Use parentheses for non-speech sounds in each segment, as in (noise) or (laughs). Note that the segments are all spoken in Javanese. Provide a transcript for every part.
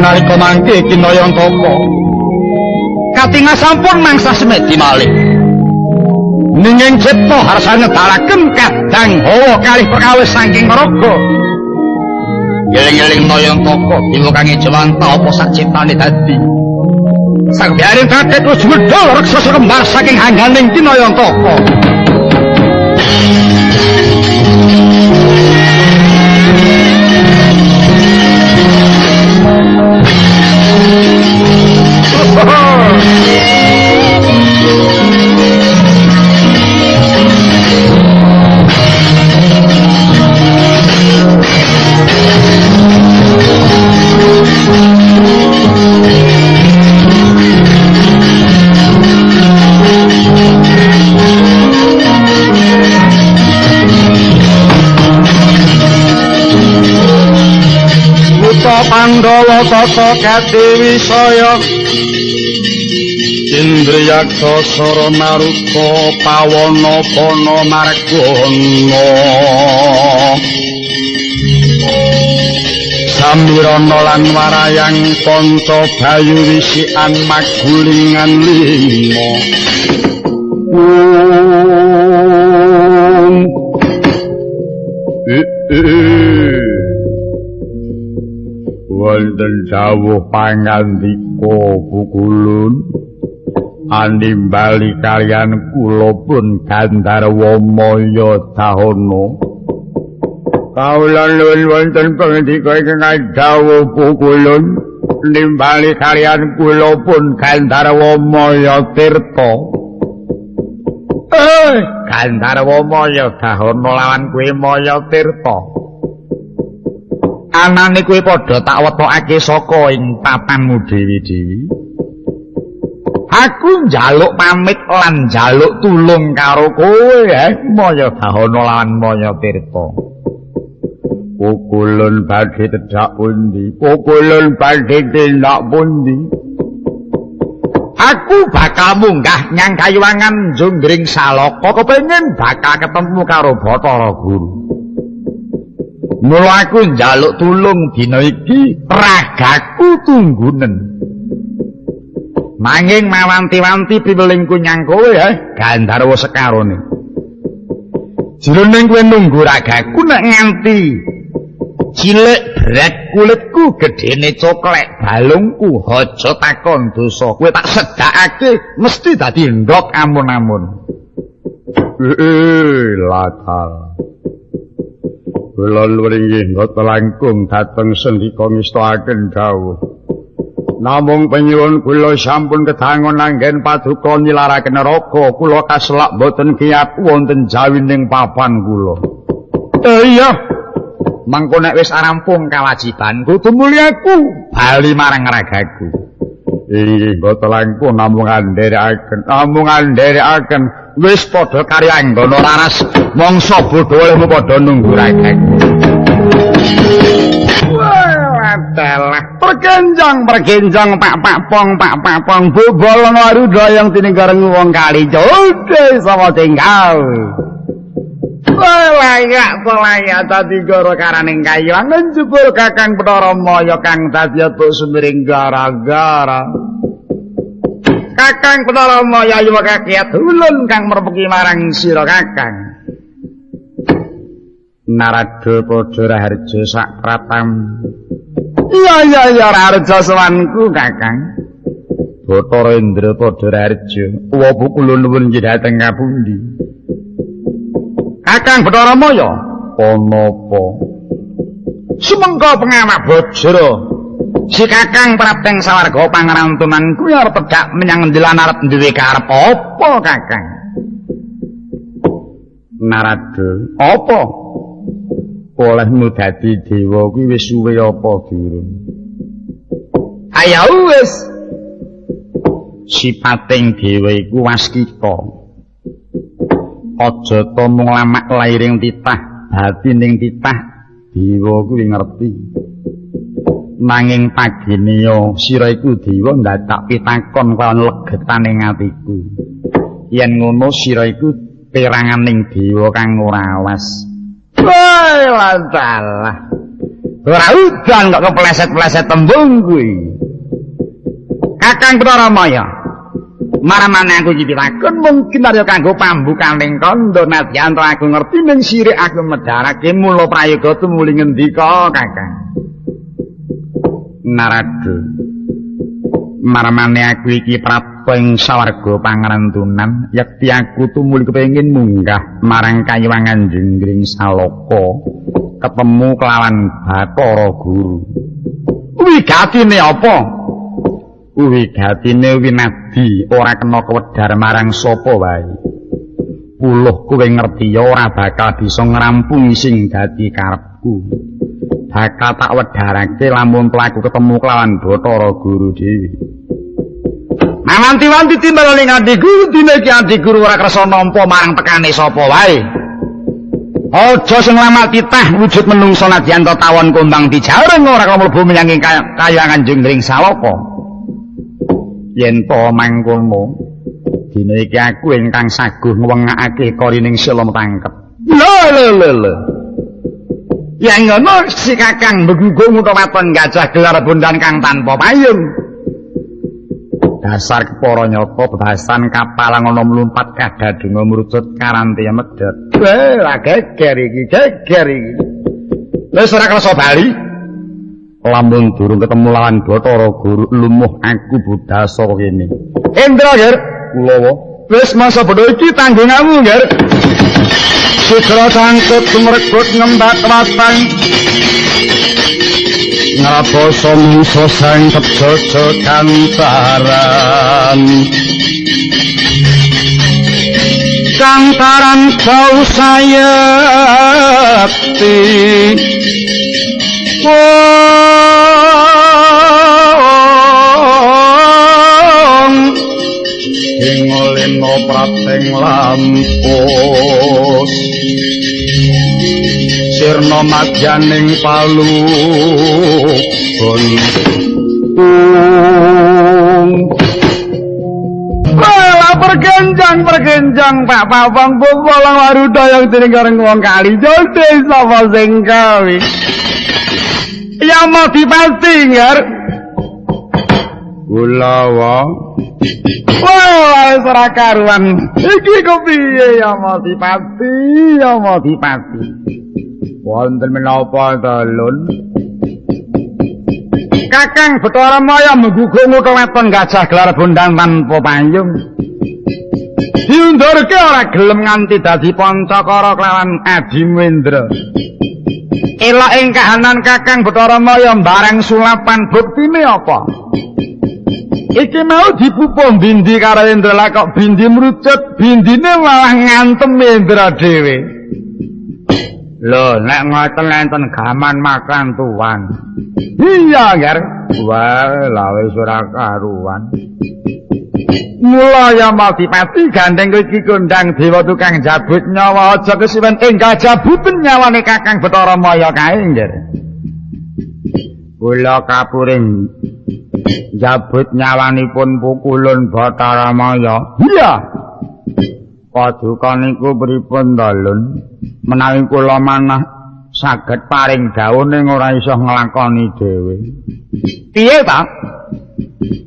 nalika mangke Kinayantaka katingal sampun mangsa semedi malih ninging cipta harsane dalaken kadang hawa kalih perkawis saking raga Yeling-yeling noyong toko, ibu kangi jelanta apa sak ciptane dadi. Sang biarin kakek terus medol raksasa kembar saking hangganing kinoyong toko. Pandhawa tata Kadewi saya. Indriyaksa sara maruka pawana pana margana. Samirana lan warayang panca bayu wisikan magulingan lima wonten dawuh pangandika bukulun animbali kalian kula pun gandarwa maya dahana kawula nuwun wonten pangandika ingkang dawuh bukulun nimbali kalian kula pun gandarwa maya tirta eh gandarwa maya dahana lawan kuwi maya tirta anane kuwi padha tak wetokake saka ing papanmu dewi-dewi aku njaluk pamit lan njaluk tulung karo kowe eh maya dahana lan maya tirta. Kukulun badhe tedhak pundi? Kukulun badhe tindak pundi? Aku bakal munggah nyang kayuwangan Junggring Salaka kepengin bakal ketemu karo Bathara Guru. Mula aku njaluk tulung dina iki ragaku tunggunen. Manging mawanti-wanti piwelingku nyang kowe ya, Gandharwa sekarone. Jroning kowe nunggu ragaku nek nganti cilik berat kulitku gedene coklek balungku aja takon dosa kowe tak sedakake mesti dadi ndok amun-amun. Eh, latal. Kula luringih ngota langkung dhateng sendika ngestakaken dawuh. Namung penyuwun kula sampun kedangon anggen paduka nilaraken neraka, kula kaselak boten kiyat wonten jawining papan kula. Eh iya. Mangko nek wis rampung kawajiban, kudu mulyaku bali marang ragaku. Inggih ngota langkung namung andherekaken, namung andherekaken wis padha kari anggana laras mangsa bodho olehmu padha nunggu rakek Adalah perkenjang perkenjang pak pak pong pak pak pong. Bubol ngaru doyong tininggareng wong kali. Jode sama tinggal. Layak layak tadi goro karaning kayu jebul kakang pedoro moyo kang tadi atuk sumiring gara-gara Kakang Kunalama yayu kakiat ulun kang merpeki marang sira Kakang. Narada padha raharja sak pratam. Iya iya iya raharja sawanku Kakang. Bathara Indra padha raharja. Uwa bukulun nuwun dhateng kapundi. Kakang Bathara Maya, ana apa? Sumengko pengamak bojro Si kakang prapteng sawarga pangerantunan kuwi arep tegak menyang ndelan arep duwe karep apa kakang? Narada, apa? Olehmu dadi dewa kuwi wis suwe apa durung? Ayo wis. Sipating dewa iku waskita. Aja to mung lamak lairing titah, batining titah dewa kuwi ngerti. Nanging paginiya sira iku dewa ndadak pitakon kelawan legetaning atiku yen ngono sira iku peranganing dewa kang ora awas wae lantalah Ora udan kok kepleset-pleset tembung kuwi. Kakang Praramaya. Maramane aku nyipitaken mungkin arep kanggo pambukaning kandha nadyan aku ngerti ning sirik aku medharake mula prayoga tumuli ngendika Kakang. Narada. Maramane aku iki prapeng sawarga pangarantunan yekti aku tumuli kepengin munggah marang kayuwangan jenggring saloko ketemu kelawan Bathara Guru. Wigatine apa? Wigatine winadi ora kena kewedhar marang sapa wae. Puluh kowe ngerti ya ora bakal bisa ngrampungi sing dadi karepku. Bakal tak wedharake lamun pelaku ketemu kelawan Bathara Guru dhewe. Mamanti-wanti timbal ning adi guru dina iki adi guru ora kersa nampa marang tekane sapa wae. Aja sing lamar titah wujud menungso nadyan tawon kumbang dijareng ora kok mlebu menyang kayangan jenggring saloko. Yen to mangkono dina iki aku ingkang saguh ngwengake korining sila tangkep. Lho lho lho lho. Ya ngono si Kakang begugung utawa waton gajah gelar bundan kang tanpa payung. dasar kepara nyata bebasan kapal ngono mlumpat kadadungo mrucut karanti medhot. Wah, la geger iki, geger iki. Wis ora kersa bali. Lamun durung ketemu lawan Bathara Guru lumuh aku budhasa kene. Indra, Ger. Kulawa. Wis masa bodho iki tanggunganmu, Ger. Sutra cangkut sumrekut ngembat watang. ngaposo muso sang kejojo kantaran kantaran kau sayakti wong ingolino prateng lampus. Sirna madyaning palu Wala pergenjang pergenjang Pak Papang Bolang waruda yang kareng wong kali. Jode sapa sing kawi Ya mau dipasti ngar Gulawa Wah, serakaruan Iki kopiye ya mau dipati Ya mau dipati Wonten menapa dalun? Kakang Bathara Maya menggugung utawa weton gajah gelar bondang tanpa payung. Diundurke ora gelem nganti dadi pancakara kelawan Adi Mendra. Elok ing kahanan Kakang Bathara Maya bareng sulapan buktine apa? Iki mau dipupuh bindi karo Indra kok bindi mrucut bindine malah ngantem Indra dhewe. Lho, nek ngoten enten gaman makan tuan. Iya, Ger. Wah, lawe ora karuan. Mula ya Maltipati gandeng iki kondang dewa tukang jabut nyawa aja kesiwen ing gajabuten nyawane Kakang Bathara Maya kae, Ger. Kula kapuring jabut nyawanipun pukulun Bathara Maya. Iya. Paduka niku pripun dalun? menawi kula manah saged paring dawuh ning ora iso nglakoni dhewe. Piye ta?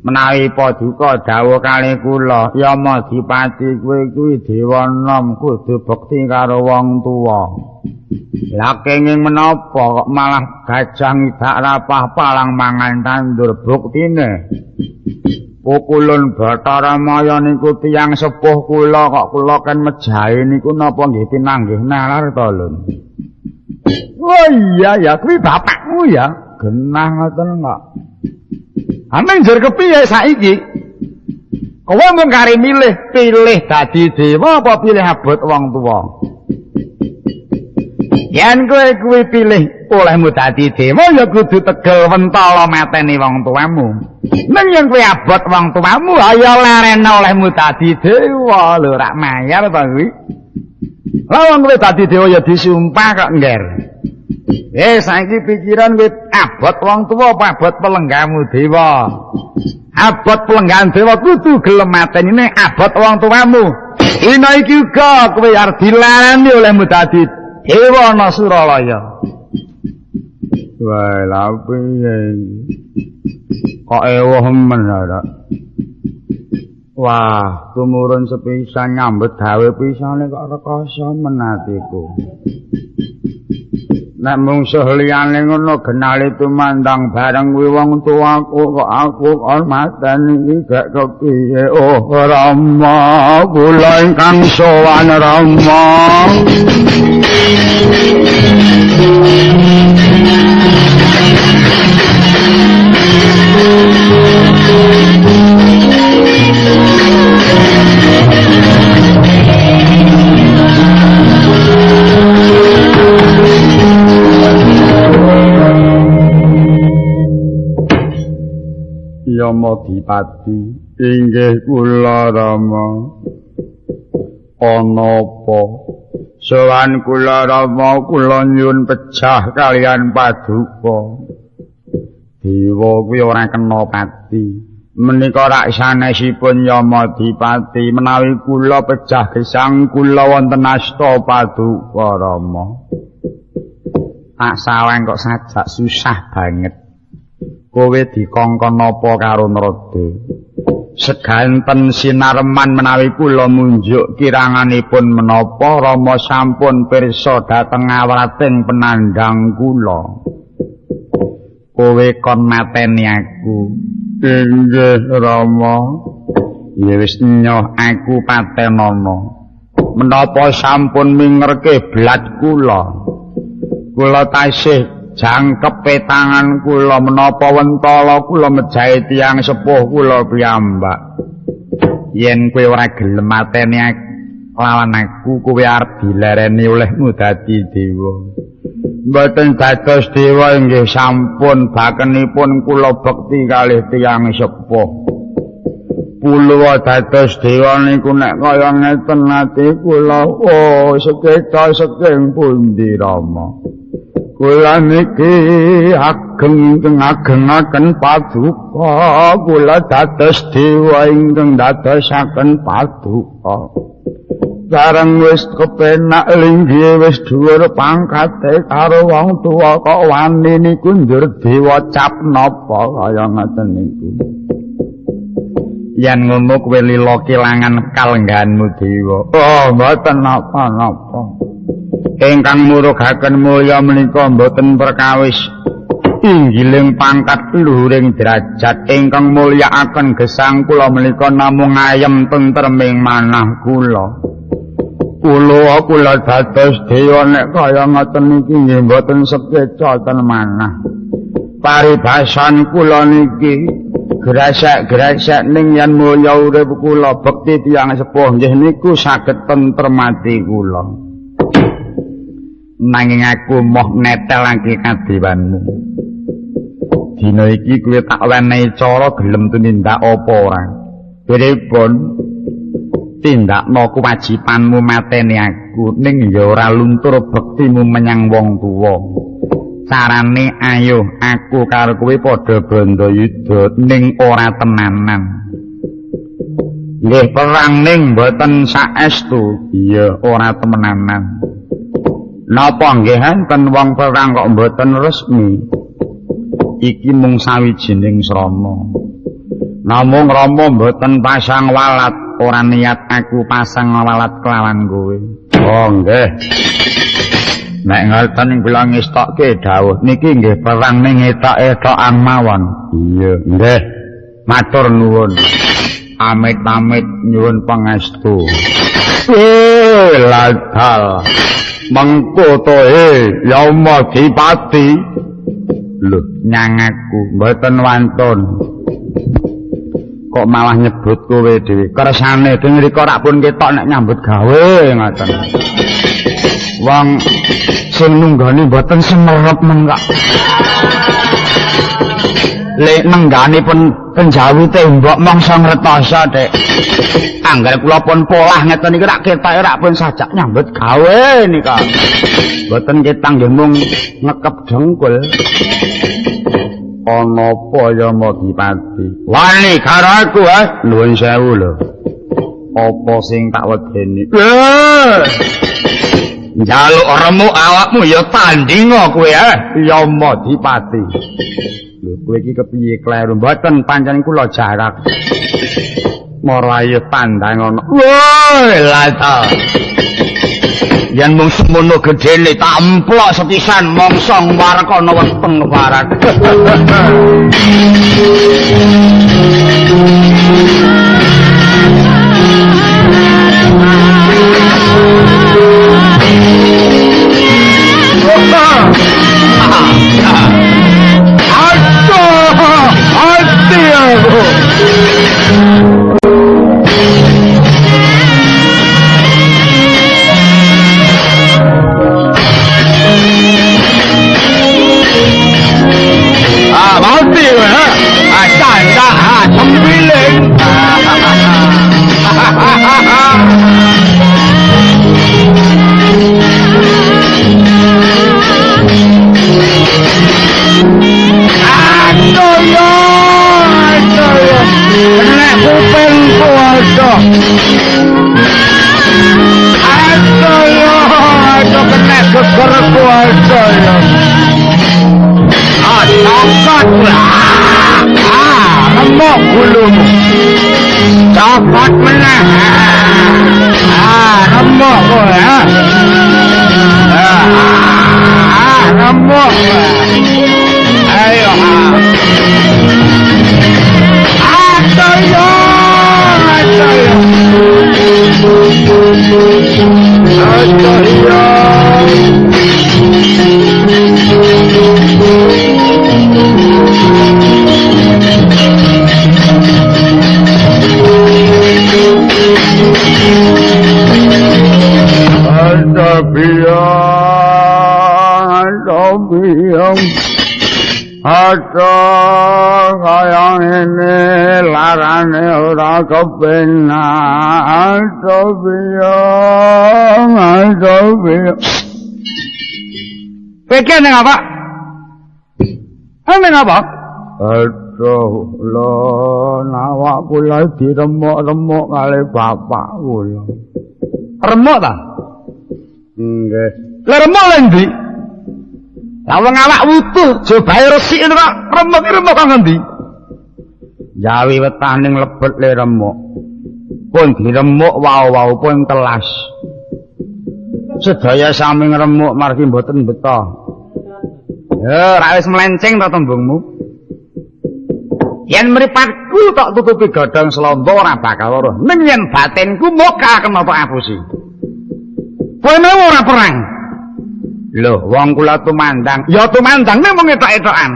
Menawi paduka dawuh kali kula, Yama Dipati kowe kuwi dewa nom kudu bekti karo wong tuwa. Lah kenging menapa kok malah gajah ngidak rapah palang mangan tandur buktine? Pukulun Bathara Maya niku tiyang sepuh kula kok kula kan mejahe niku napa nggih pinanggih nalar to lho. Oh iya ya kuwi bapakmu ya. Genah ngoten kok. Ameng jur kepiye saiki? Kowe mung kari milih pilih dadi dewa apa pilih abot wong tuwa? Yen kowe kuwi pilih olehmu dadi dewa ya kudu tegel wentala mateni wong tuamu. Neng yang kowe abot wong tuamu ayo leren olehmu dadi dewa lho rak mayar ta kuwi. Lah wong kowe dadi dewa ya disumpah kok ngger. Eh saiki pikiran kowe abot wong tuwa apa abot pelenggamu dewa? Abot pelenggan dewa kudu gelem mateni ning abot wong tuamu. Ina iki uga kowe arep dilarani olehmu dadi dewa ana Suralaya. Wah, lha piye? Kok ewah men ora? Wah, tumurun sepisan nyambet gawe pisane kok rekoso men Nek mungsuh liyane ngono genali tumandang bareng kuwi wong tuaku kok aku kon mateni iki gak kepiye. Oh Rama kula ingkang sowan Rama Yama Dipati. Inggih kula Rama. Ana apa sowan kula Rama kula nyuwun pecah kalian paduka. Dewa kuwi ora kena pati. Menika rak sanesipun Yama Dipati menawi kula pecah gesang kula wonten asta paduka Rama. Tak sawang kok sajak susah banget kowe dikongkon napa karo Narada seganten sinareman menawi kula munjuk kiranganipun menapa Rama sampun pirsa dhateng awrating penandang kula. Kowe kon mateni aku. Inggih Rama. Ya wis nyoh aku patenana. Menapa sampun mingerke blat kula? Kula tasih jangkep tangan kula menapa wentala kula mejahi tiyang sepuh kula piyambak. Yen kowe ora gelem mateni lawan aku kowe arep dilereni olehmu dadi dewa. Mboten dados dewa inggih sampun bakenipun kula bekti kalih tiyang sepuh. Puluwa dados dewa niku nek kaya ngeten ati kula oh sekeca seking pundi rama kula niki ageng agengaken paduka kula dados dewa ingkang dadosaken paduka Sareng wis kepenak linggihe wis dhuwur pangkate karo wong tuwa kok wani niku ndur dewa cap napa kaya ngoten niku Yen ngono kowe lila kelangan kalengganmu dewa Oh mboten napa-napa ingkang murugaken mulya menika boten perkawis. Inggiling pangkat luhuring derajat ingkang mulyakaken gesang kula menika namung ayem tentreming manah kula. Kula kula dados dewa nek kaya ngoten iki nggih boten sekeca ten manah. Paribasan kula niki gerasak-gerasak ning yen mulya urip kula bekti tiyang sepuh nggih niku saged tentremati kula nanging aku moh netelake kadewanmu dina iki kuwi tak wenehi cara gelem tumindak apa ora? Pripun? Tindakno kewajibanmu mateni aku ning ya ora luntur bektimu menyang wong tuwa. Carane ayo aku karo kowe padha bondo yuda ning ora tenanan. Nggih perang ning mboten saestu iya ora temenanan Napa nggih enten wong perang kok mboten resmi? Iki mung sawijining srama. Namung Rama mboten pasang walat, ora niat aku pasang walat kelawan kowe. Oh nggih. Nek ngoten kula ngestokke dawuh niki nggih perang ning etok-etokan mawon. Iya, nggih. Matur nuwun. Amit-amit nyuwun pangestu. Eh, ladal. Mengko to e yama dipati. Lho nyangaku mboten wantun. Kok malah nyebut kowe dhewe? Kersane dene rika rak pun ketok nek nyambut gawe ngoten. Wong sing nunggani mboten semerep men kok. Lek nenggani pun penjawite mbok mangsa ngretosa dek. Anggar kula pun polah ngeten iki rak ketok rak pun sajak nyambut gawe nika. Mboten ketang nggih mung ngekep dengkul. Ana apa ya modipati wani karo aku ha. Nuwun sewu lho. Apa sing tak wedeni? Njaluk remuk awakmu ya tandinga kowe ya. Ya Madipati. Kowe iki kepiye kleru mboten pancen kula jarak. Mara ayo tandang ana. Woi, lata. Yen mung semono gedene tak emplok sepisan mongso ngwarkana weteng (laughs) (laughs) Bravo! Barat. Ata kaya ini larane ora kepenak Ata biyong, ata biyong Pikir ning apa? Ning apa? Aduh, lo nawak kula diremuk-remuk kali bapak kula. Remuk ta? Nggih. Remuk lha ndi? Lah wong awak wutuh, jobahe resik kok remuk-remuk kok ngendi? Jawi wetaning lebet le remuk. Pun diremuk wau-wau pun telas. Sedaya sami ngremuk margi mboten betah. Ya, ra wis melenceng ta tembungmu. Yen mripatku tok tutupi godhong slombo ora bakal weruh. Ning yen batinku moka kena tok Kowe ora perang. Loh, wong kula tumandang. Ya tumandang nek mung etok-etokan.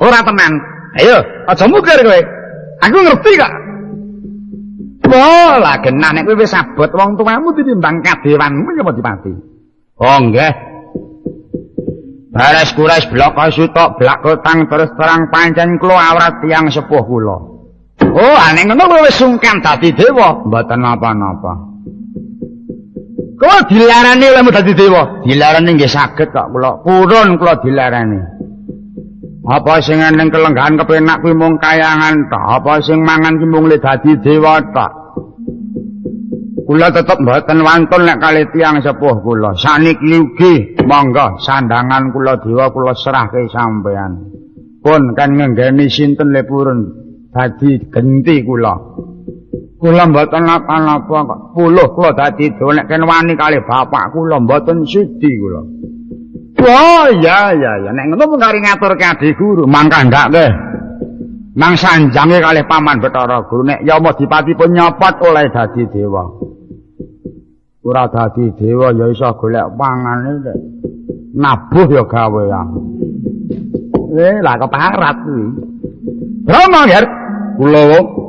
Ora tenan. Ayo, aja mukir kowe. Aku ngerti kok. Wah, lah genah nek kowe wis abot wong tuamu ditimbang kadewanmu ya Dipati. Oh, nggih. Bares kuras blok sutok blak kotang terus terang pancen kula awrat tiyang sepuh kula. Oh, ane ngono kowe wis sungkan dadi dewa. Mboten napa-napa. Kowe dilarani lemu dadi dewa. Dilarani nggih saged kok kula. Purun kula dilarani. Apa sing ning kelenggahan kepenak kuwi mung kayangan tok? Apa sing mangan ki mung le dadi dewa tok? Kula tetep mboten wantun nek kali tiyang sepuh kula. Saniki ugi monggo sandangan kula dewa kula serahke sampean. Pun kan ngenggeni sinten le purun dadi genti kula. Kula mboten napa-napa kok. Puluh kula dadi dewa nek ken wani kali bapak kula mboten sudi kula. Oh iya iya ya nek ngono mung kari ngatur ke adik guru mangka ndak ke. Nang sanjange kalih paman Bathara Guru nek Yama Dipati pun nyopot oleh dadi dewa. Ora dadi dewa ya iso golek pangane nek nabuh ya gawean. Eh lah keparat kuwi. Rama ger kula